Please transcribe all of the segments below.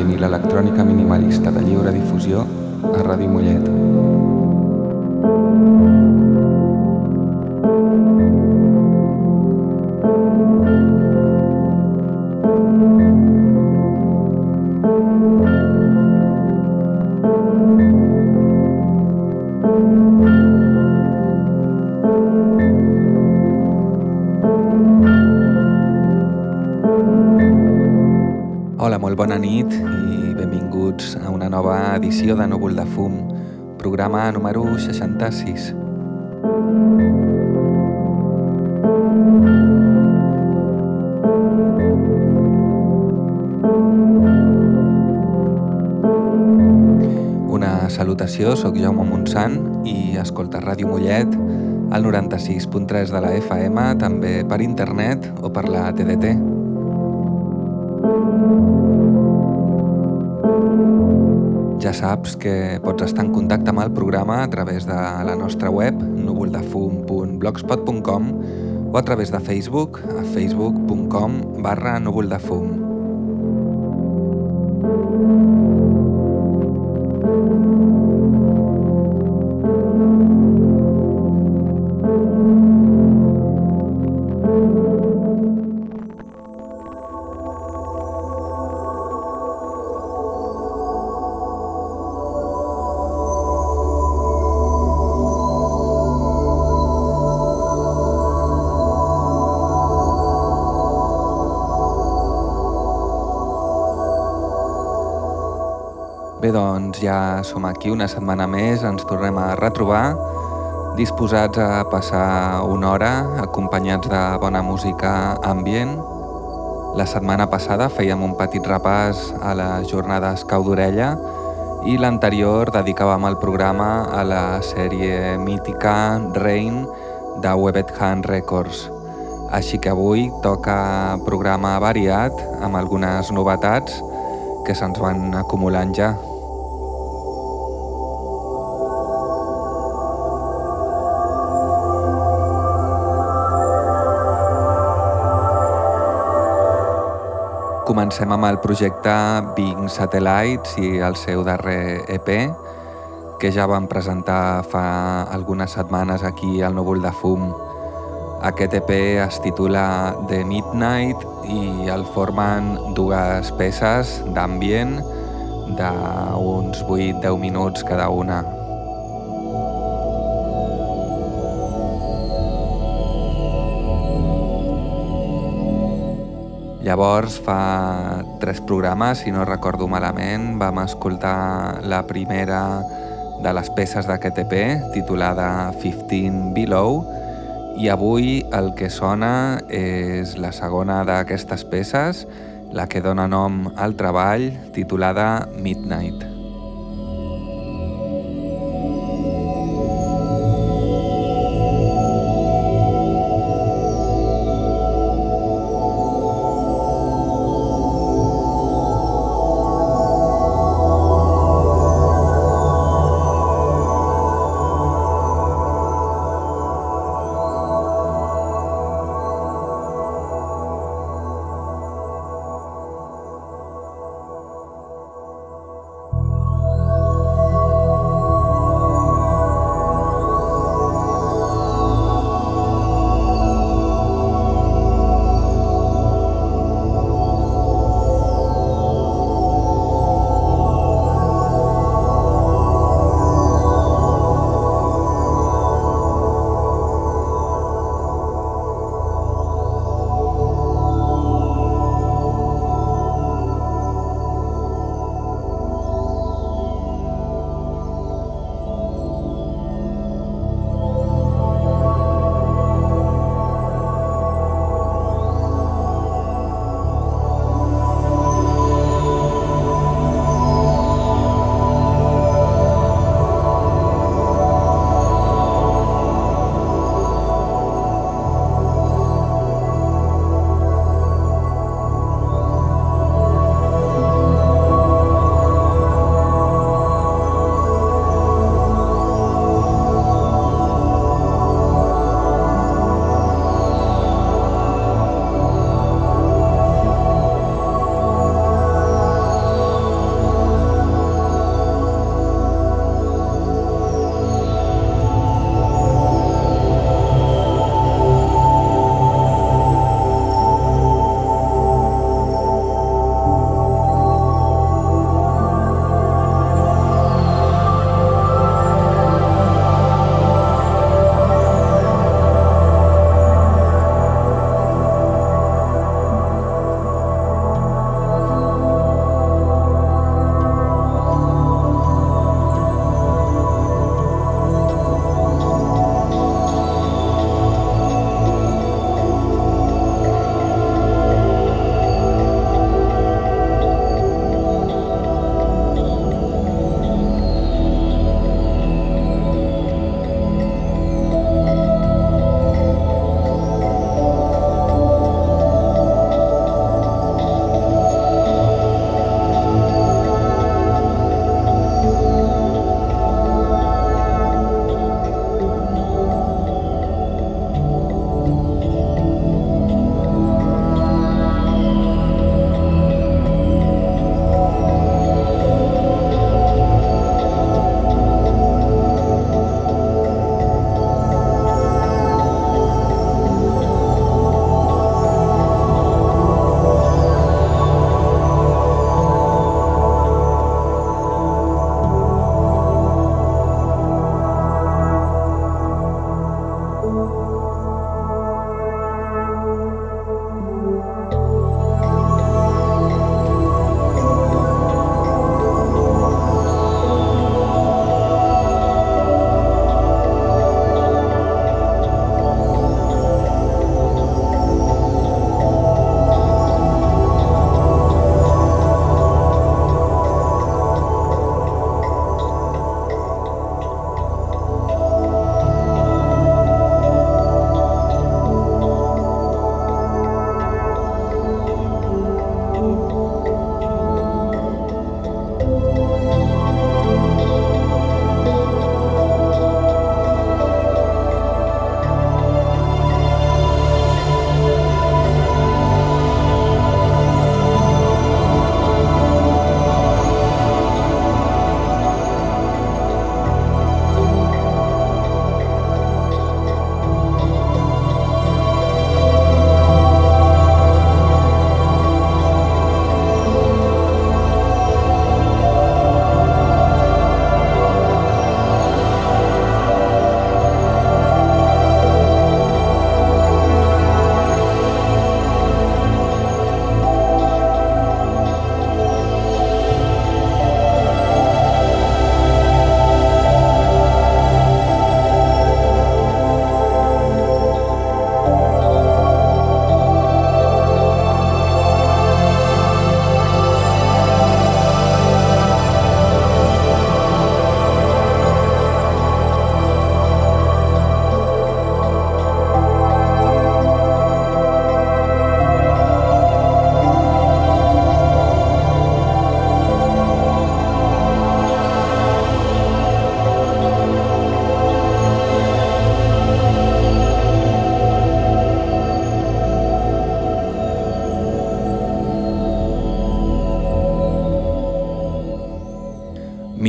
música ambient i 1966. Una salutació, sóc Jaume Montsant i escolta Ràdio Mollet al 96.3 de la FM, també per internet o per la TDT. Saps que pots estar en contacte amb el programa a través de la nostra web núvoldefum.blogspot.com o a través de Facebook a facebook.com barra núvoldefum. Doncs ja som aquí una setmana més, ens tornem a retrobar, disposats a passar una hora acompanyats de bona música ambient. La setmana passada fèiem un petit repàs a les jornades Cau d'Orella i l'anterior dedicàvem el programa a la sèrie mítica Rain de Webbed Hand Records. Així que avui toca programa variat amb algunes novetats que se'ns van acumulant ja. Comencem amb el projecte Bing Satellites i el seu darrer EP, que ja vam presentar fa algunes setmanes aquí al Núvol de Fum. Aquest EP es titula The Midnight i el formen dues peces d'ambient d'uns 8-10 minuts cada una. Llavors, fa tres programes, si no recordo malament, vam escoltar la primera de les peces d'aquest EP, titulada 15 Below, i avui el que sona és la segona d'aquestes peces, la que dona nom al treball, titulada Midnight.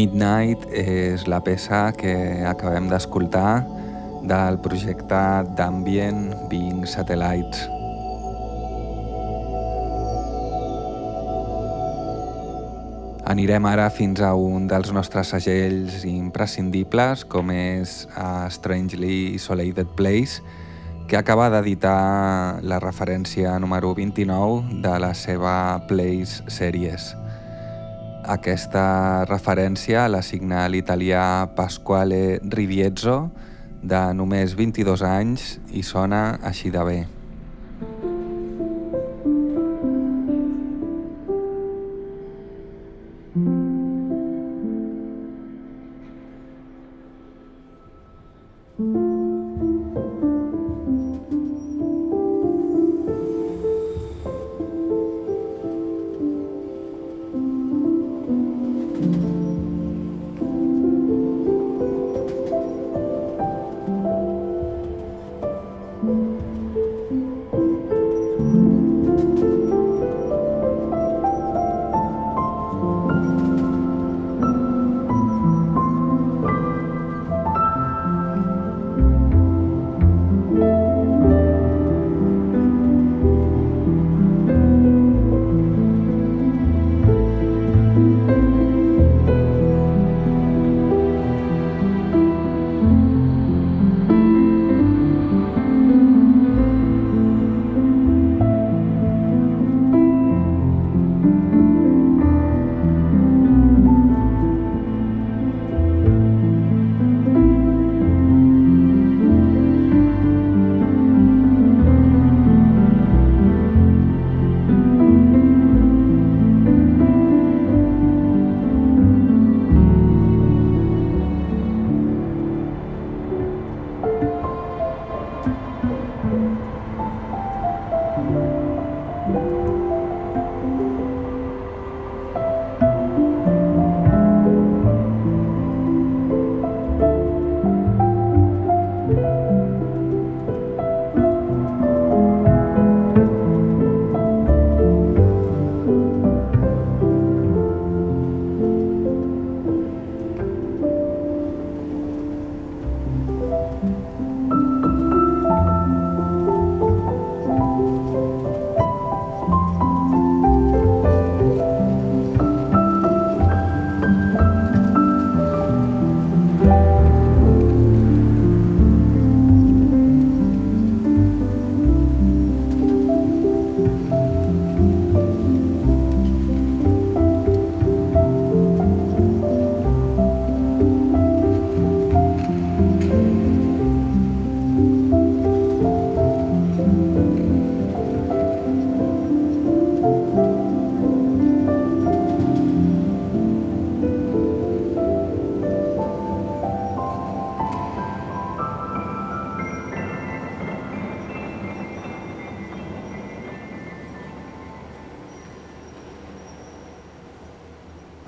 Midnight és la peça que acabem d'escoltar del projecte d'Ambient Being Satellites. Anirem ara fins a un dels nostres segells imprescindibles, com és a Strangely Isolated Place, que acaba d'editar la referència número 29 de la seva Place Series. Aquesta referència la signa l'italià Pasquale Riviezzo, de només 22 anys, i sona així de bé.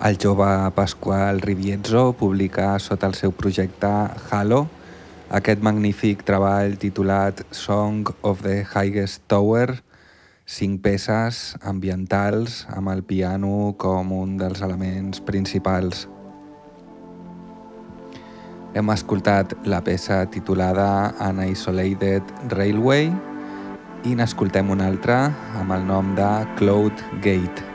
El jove Pasqual Riviezzo publica sota el seu projecte Halo aquest magnífic treball titulat Song of the Highest Tower, cinc peces ambientals amb el piano com un dels elements principals. Hem escoltat la peça titulada An Isolated Railway i n'escoltem una altra amb el nom de Cloud Gate.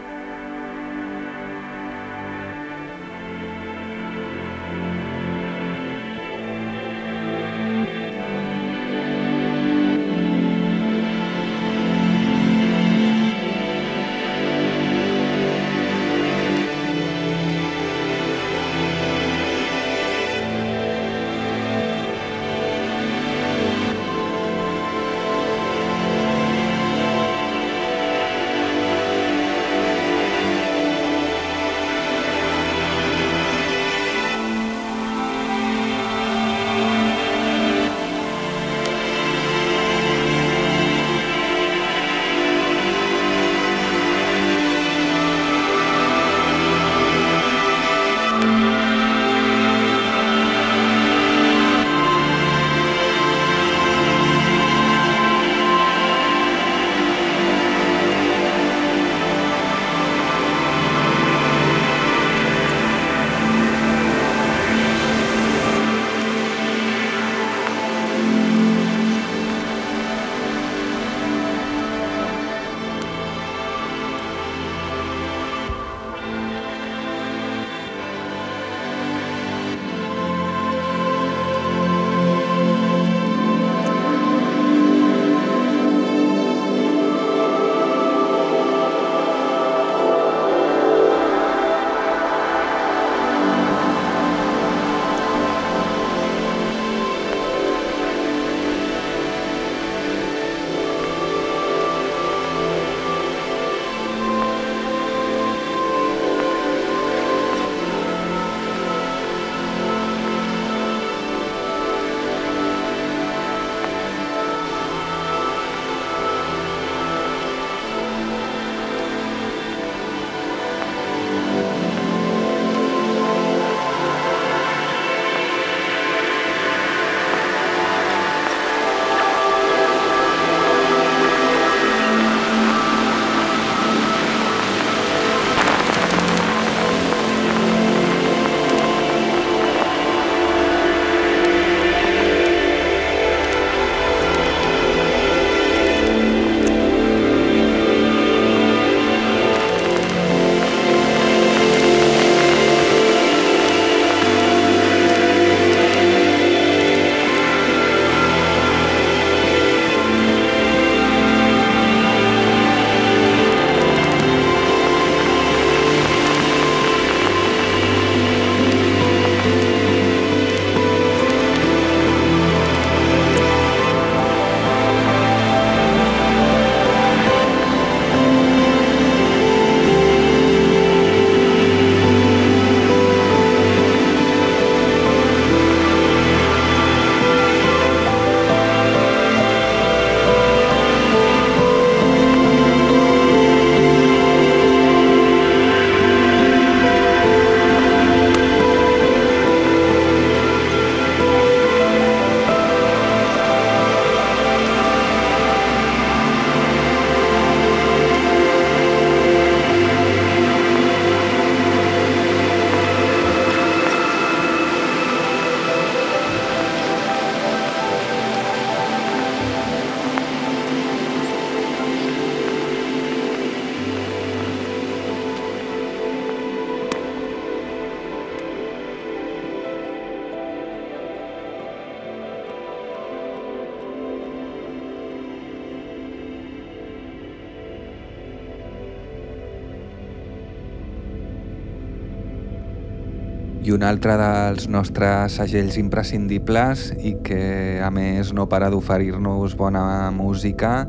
Un altre dels nostres segells imprescindibles i que a més no para d'oferir-nos bona música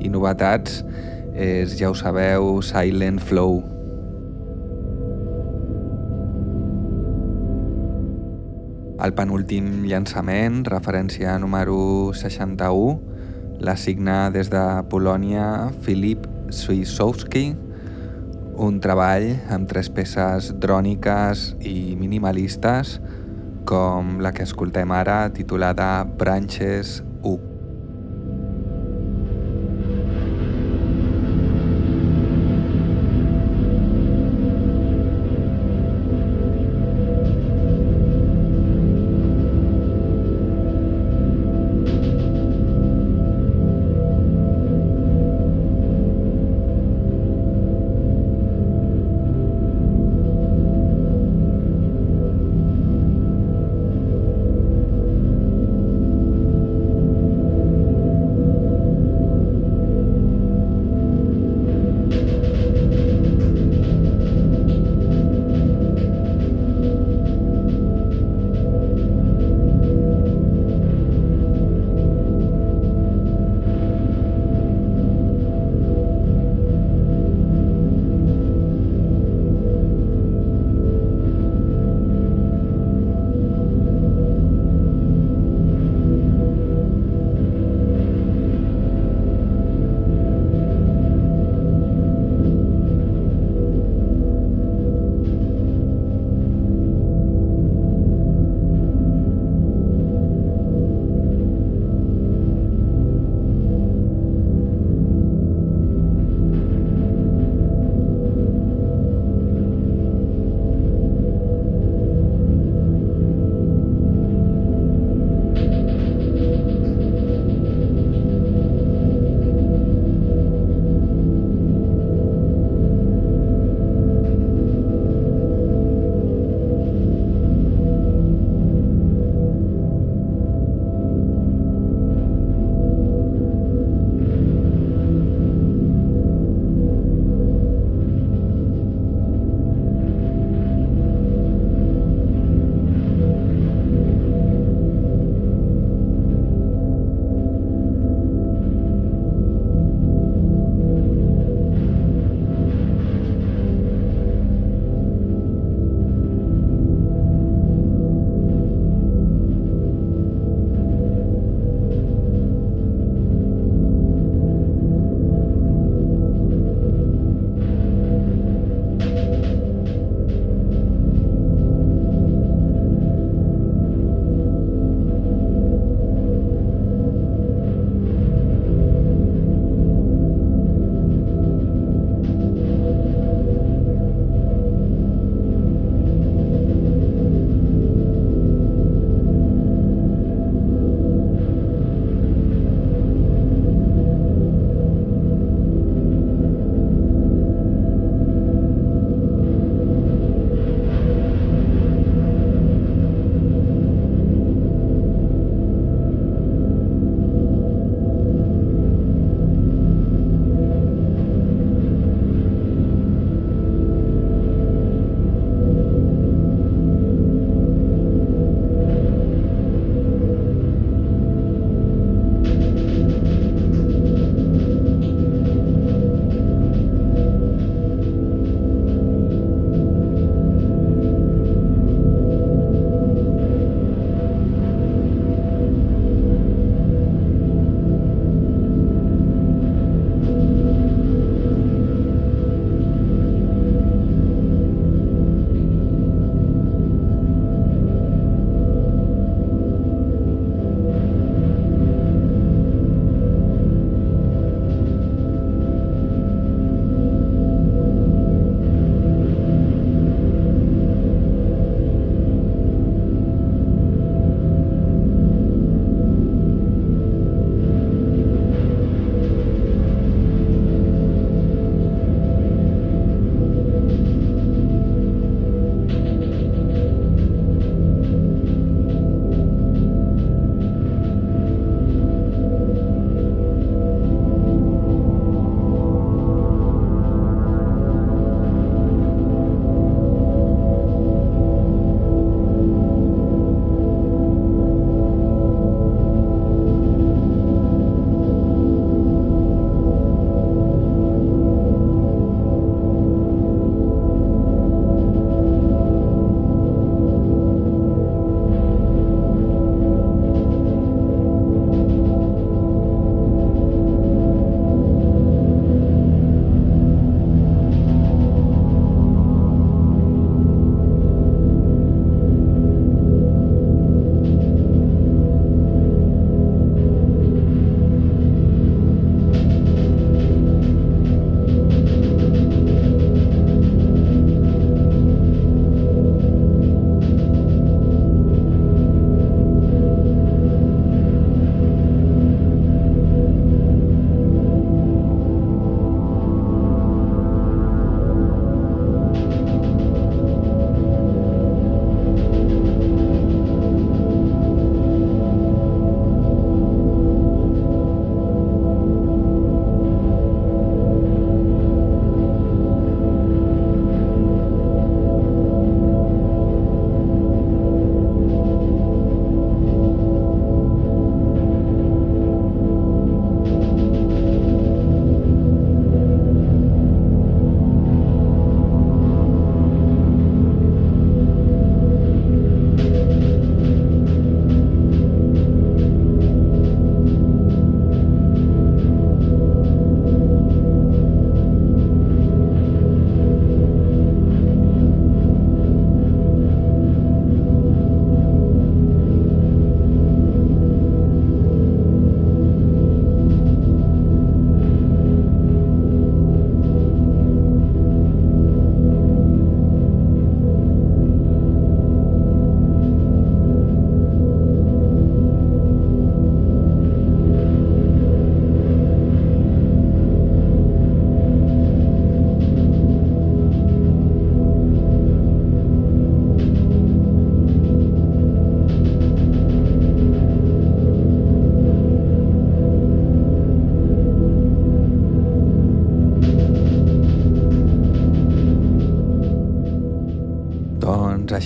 i novetats és, ja ho sabeu, Silent Flow. El penúltim llançament, referència número 61, l'assigna des de Polònia Filip Swisowski, un treball amb tres peces dròniques i minimalistes com la que escoltem ara titulada Branches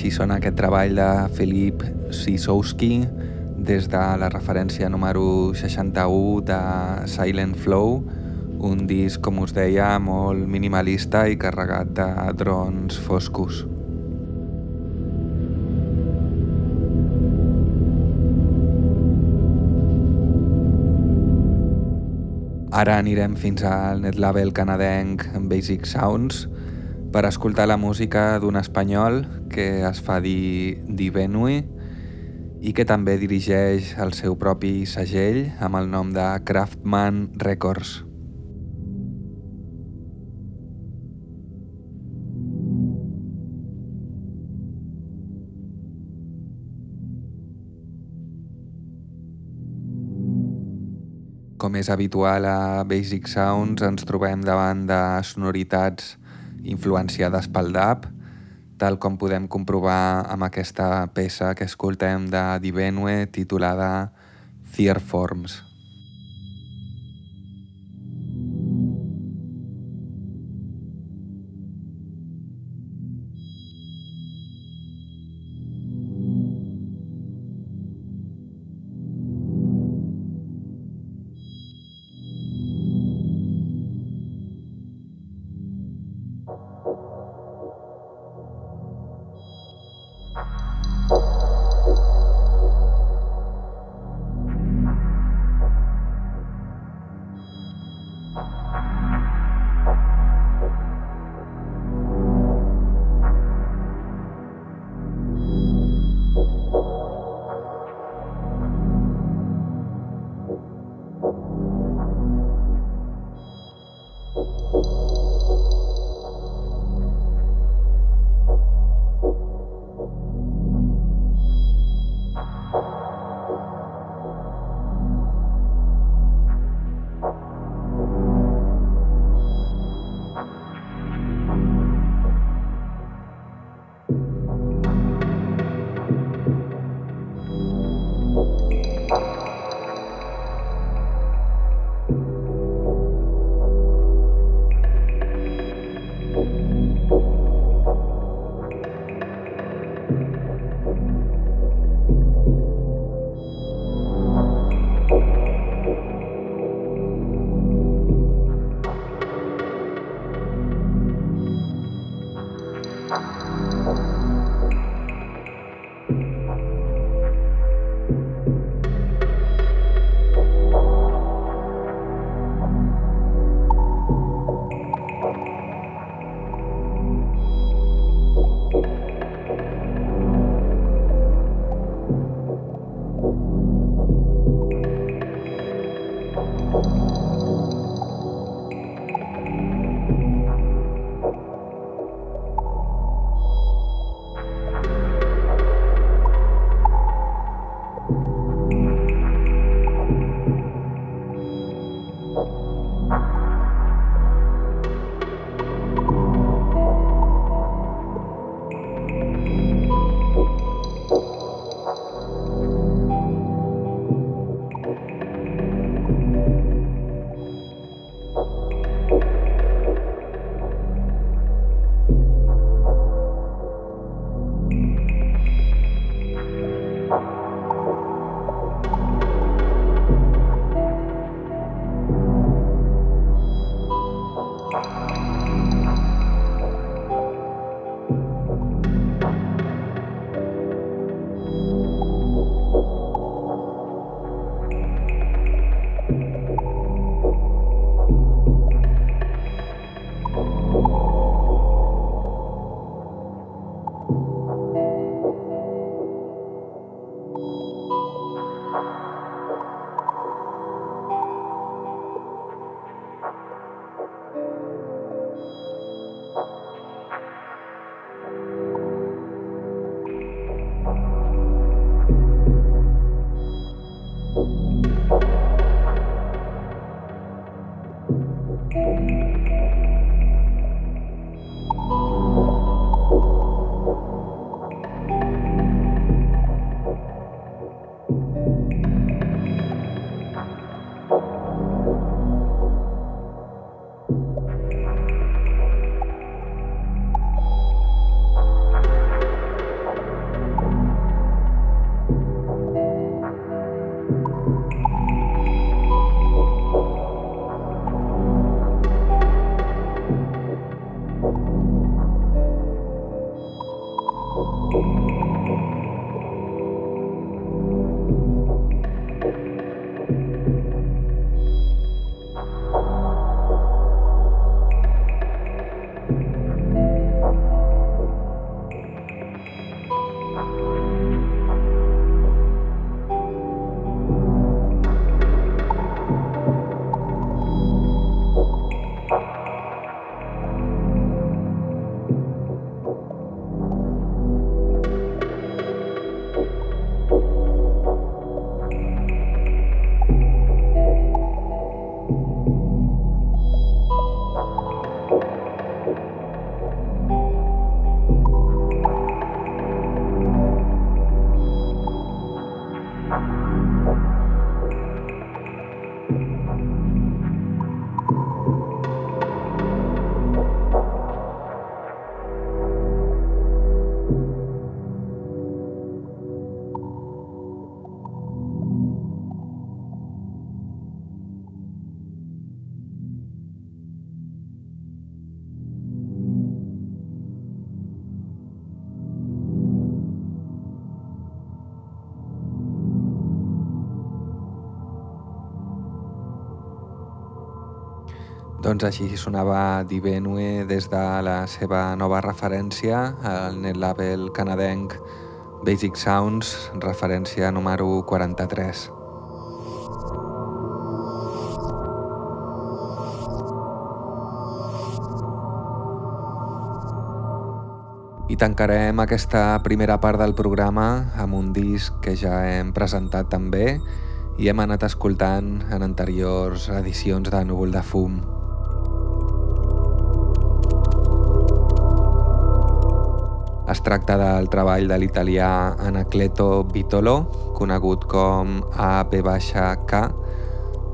així sona aquest treball de Filip Sisowski des de la referència número 61 de Silent Flow, un disc, com us deia, molt minimalista i carregat de drons foscos. Ara anirem fins al netlabel canadenc Basic Sounds per escoltar la música d'un espanyol que es fa dir Divenui i que també dirigeix el seu propi segell amb el nom de Craftman Records. Com és habitual a Basic Sounds, ens trobem davant de sonoritats influenciades pel DAP, tal com podem comprovar amb aquesta peça que escoltem de Divenue titulada Fear Forms. Doncs així sonava Divenue des de la seva nova referència al net label canadenc Basic Sounds, referència número 43. I tancarem aquesta primera part del programa amb un disc que ja hem presentat també i hem anat escoltant en anteriors edicions de Núvol de Fum. Es tracta del treball de l'italià Anacleto Vitolo, conegut com AB-K,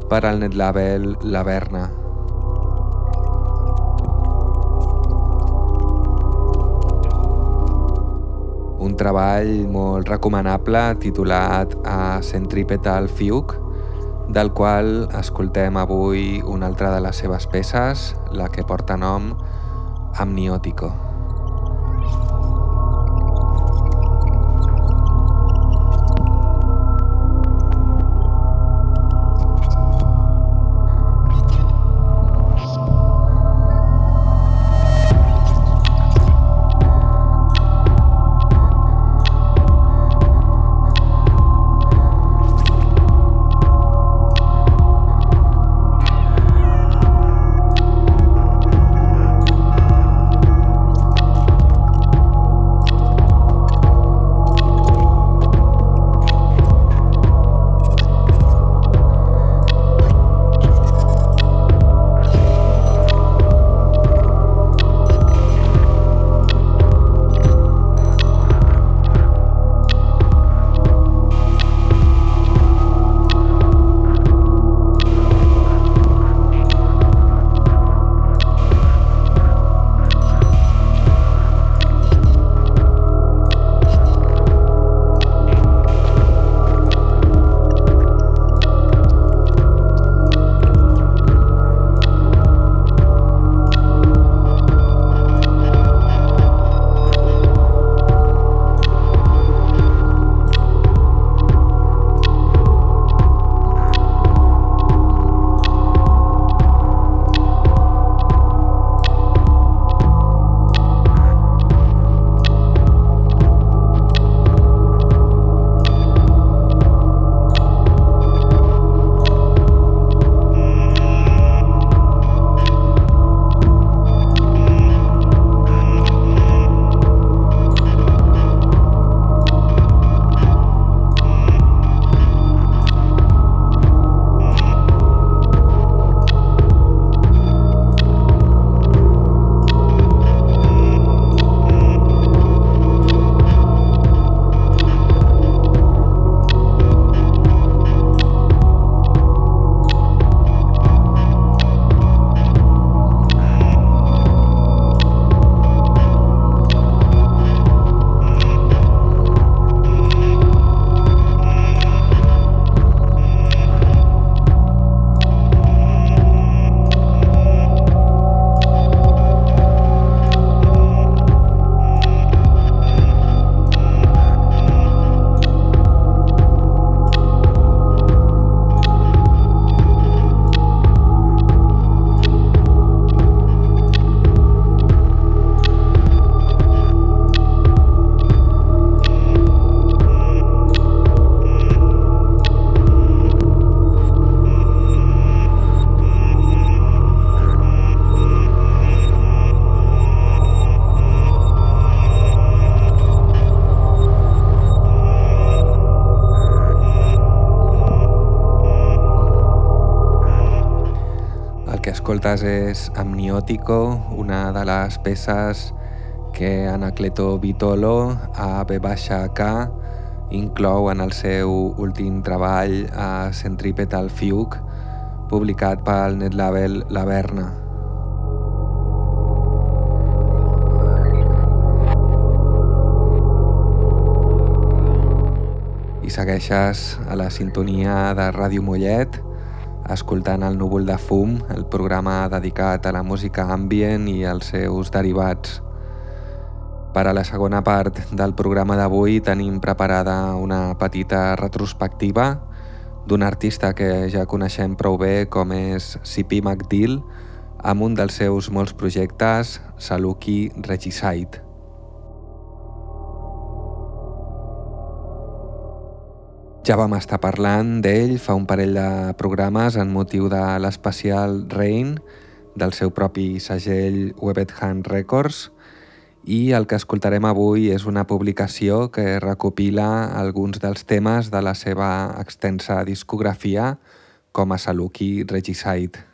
per al netlabel Laverna. Un treball molt recomanable titulat a Centripetal Fugue, del qual escoltem avui una altra de les seves peces, la que porta nom Amniótico. Escoltes és Amniótico, una de les peces que Anacleto Vitolo a B K inclou en el seu últim treball a Centripetal Fugue, publicat pel netlabel La Verna. I segueixes a la sintonia de Ràdio Mollet, escoltant el Núvol de Fum, el programa dedicat a la música ambient i els seus derivats. Per a la segona part del programa d'avui tenim preparada una petita retrospectiva d'un artista que ja coneixem prou bé com és C.P. McDill amb un dels seus molts projectes, Saluki Regicide. Ja vam estar parlant d'ell fa un parell de programes en motiu de l'especial Rain del seu propi segell Webbed Hand Records i el que escoltarem avui és una publicació que recopila alguns dels temes de la seva extensa discografia com a Saluki Regicide.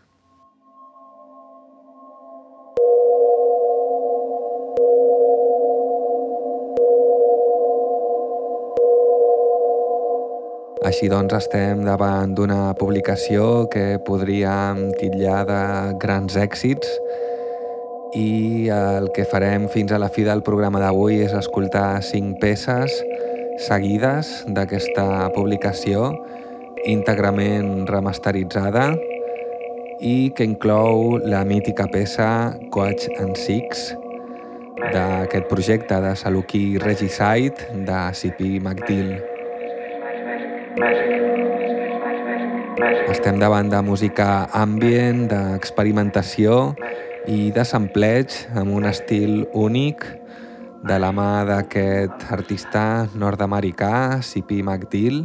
Així doncs estem davant d'una publicació que podríem titllar de grans èxits i el que farem fins a la fi del programa d'avui és escoltar cinc peces seguides d'aquesta publicació íntegrament remasteritzada i que inclou la mítica peça Coach and Six d'aquest projecte de Saluki Regicide de C.P. McDill. Estem davant de música ambient, d'experimentació i de sampleig amb un estil únic de la mà d'aquest artista nord-americà, C.P. McDill,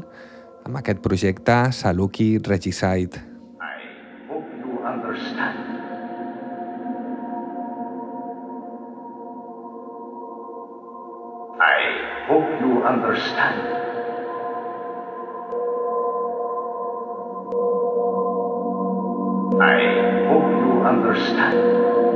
amb aquest projecte Saluki Regicide. I hope you understand. I hope you understand. I hope you understand.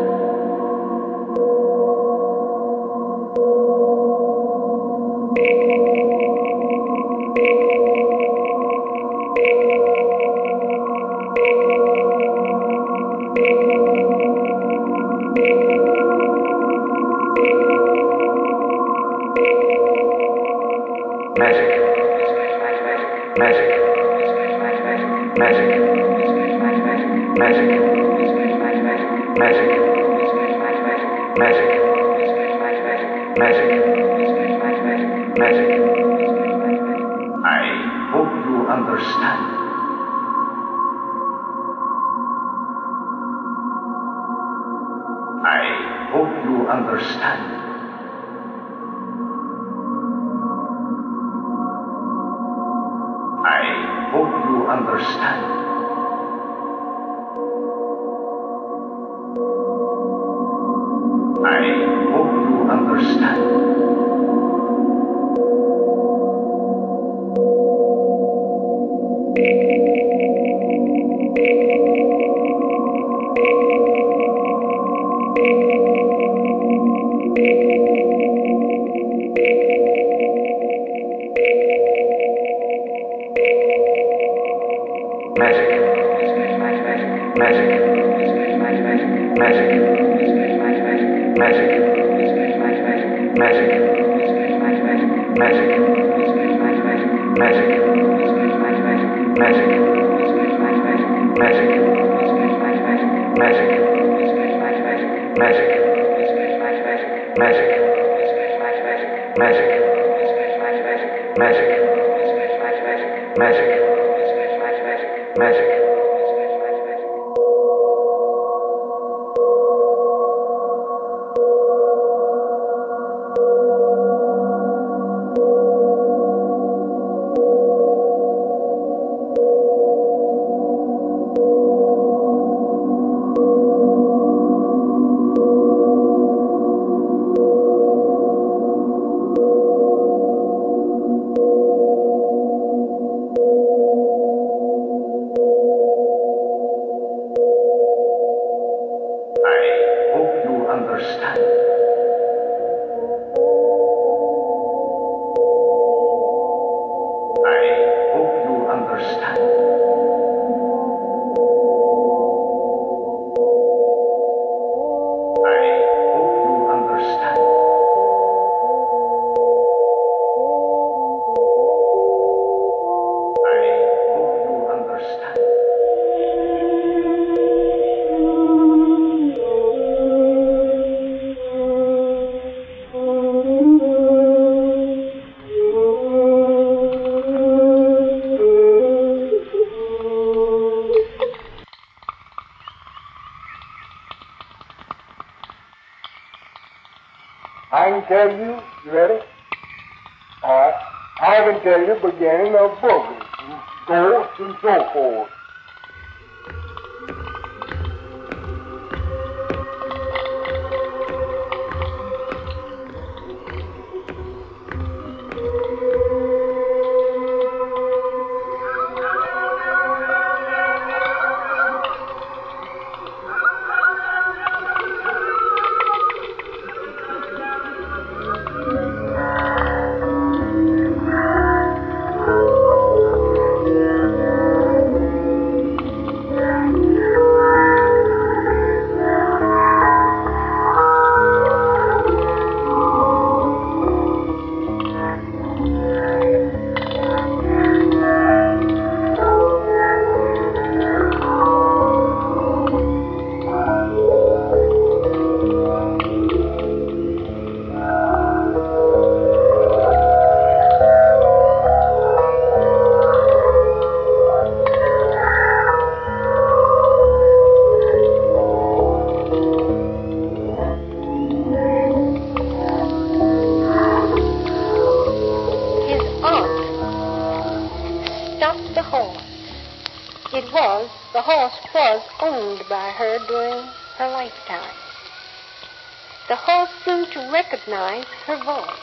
Recognize her voice.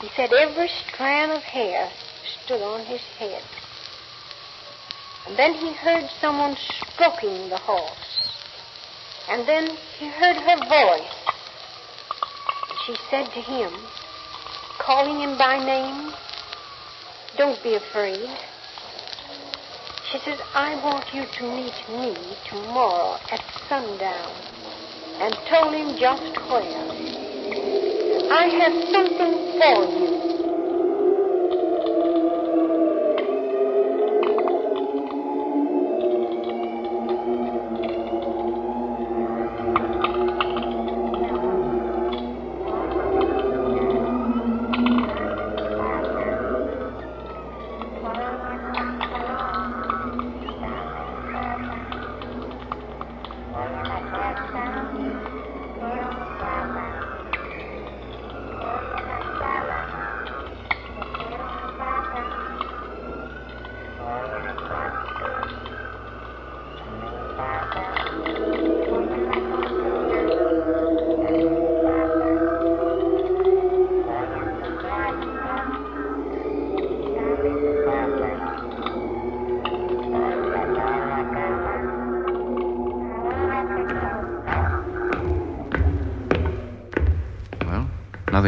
He said every strand of hair stood on his head. And then he heard someone stroking the horse. And then he heard her voice. She said to him, calling him by name, Don't be afraid. She says, I want you to meet me tomorrow at sundown and told him just where. I have something for you.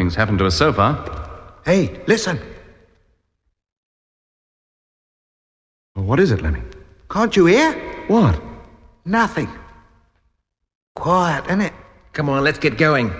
Nothing's happened to us so far. Hey, listen. what is it, Lemmy? Can't you hear? What? Nothing. Quiet, isn't it? Come on, let's get going.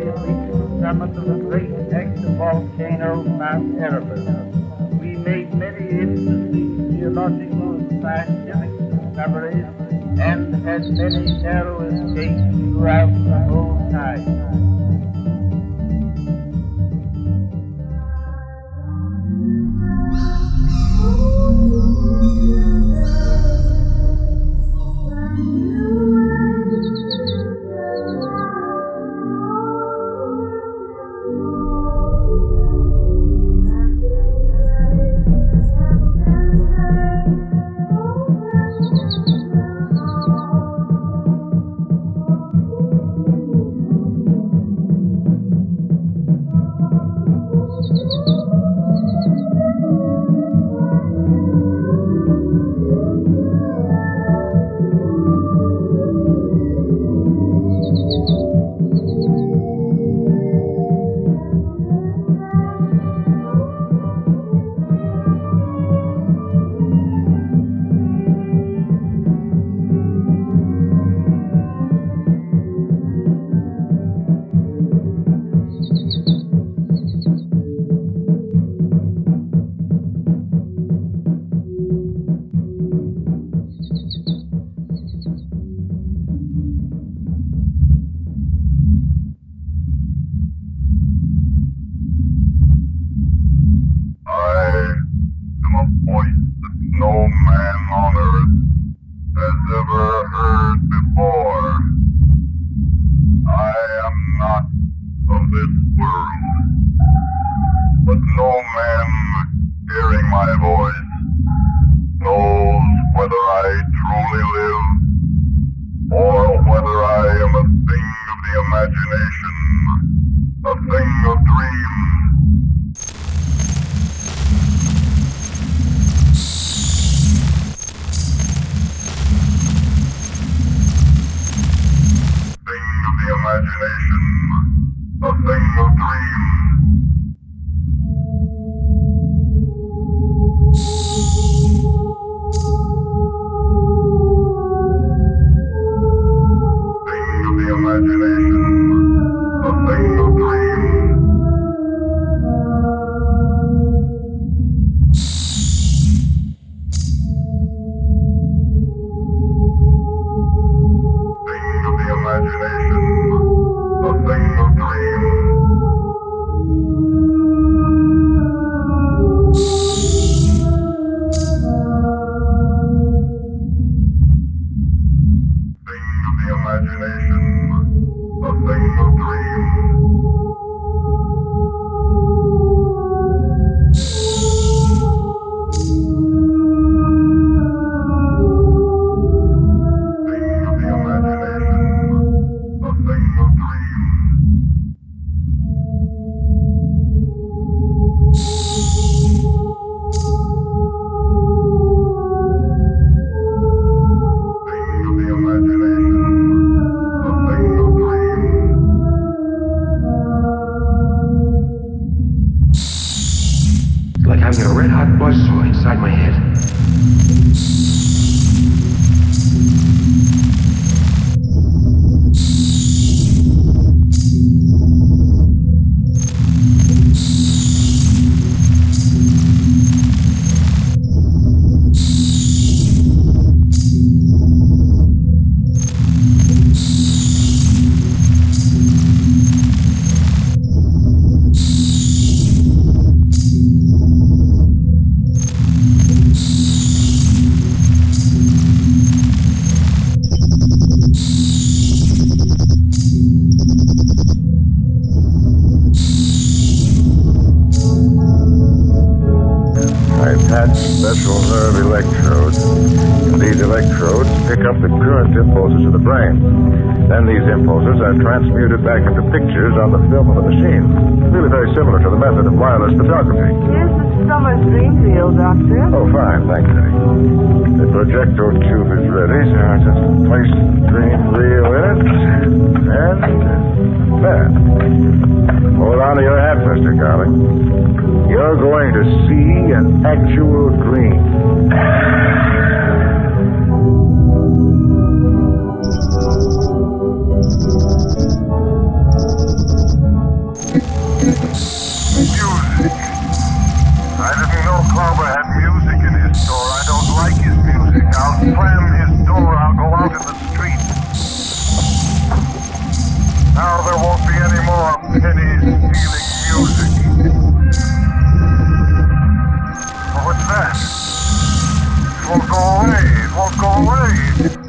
the summit of the great active volcano, Mount Erebus. We made many interesting geological and scientific discoveries and had many narrow escapes throughout the whole time. Are transmuted back into pictures on the film of the machine. Really very similar to the method of wireless photography. Here's the summer dream reel, Doctor. Oh, fine. Thanks, Eddie. The projector tube is ready, so I just place the dream reel in it. And there. Hold on to your hat, Mr. Garlic. You're going to see an actual dream. I didn't know Clover had music in his store. I don't like his music. I'll slam his door. I'll go out in the street. Now there won't be any more penny stealing music. It won't go away. Won't go away.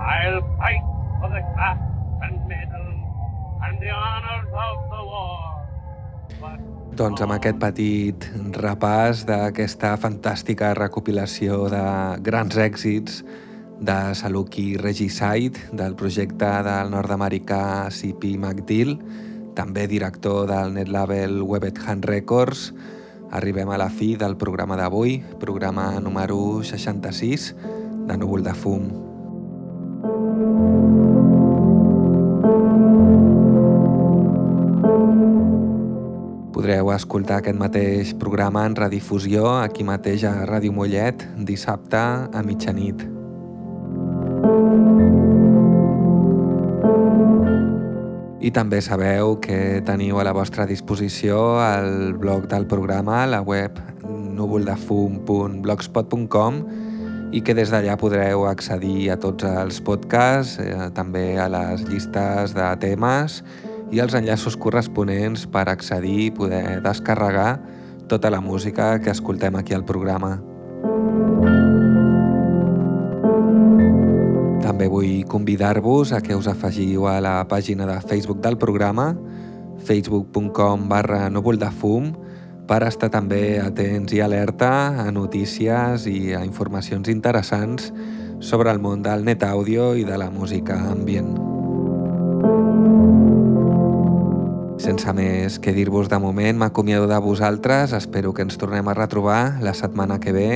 I'll fight for the and the the war. Doncs amb aquest petit repàs d'aquesta fantàstica recopilació de grans èxits de Saluki Regicide, del projecte del nord-americà C.P. McDill, també director del net label Records, arribem a la fi del programa d'avui, programa número 66 de Núvol de Fum. Podreu escoltar aquest mateix programa en redifusió aquí mateix a Ràdio Mollet dissabte a mitjanit. I també sabeu que teniu a la vostra disposició el blog del programa, la web núvoldefum.blogspot.com i que des d'allà podreu accedir a tots els podcasts, eh, també a les llistes de temes i els enllaços corresponents per accedir i poder descarregar tota la música que escoltem aquí al programa. També vull convidar-vos a que us afegiu a la pàgina de Facebook del programa facebook.com barra núvol de fum per estar també atents i alerta a notícies i a informacions interessants sobre el món del net àudio i de la música ambient. Sense més que dir-vos de moment, m'acomiado de vosaltres, espero que ens tornem a retrobar la setmana que ve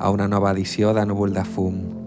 a una nova edició de Núvol de Fum.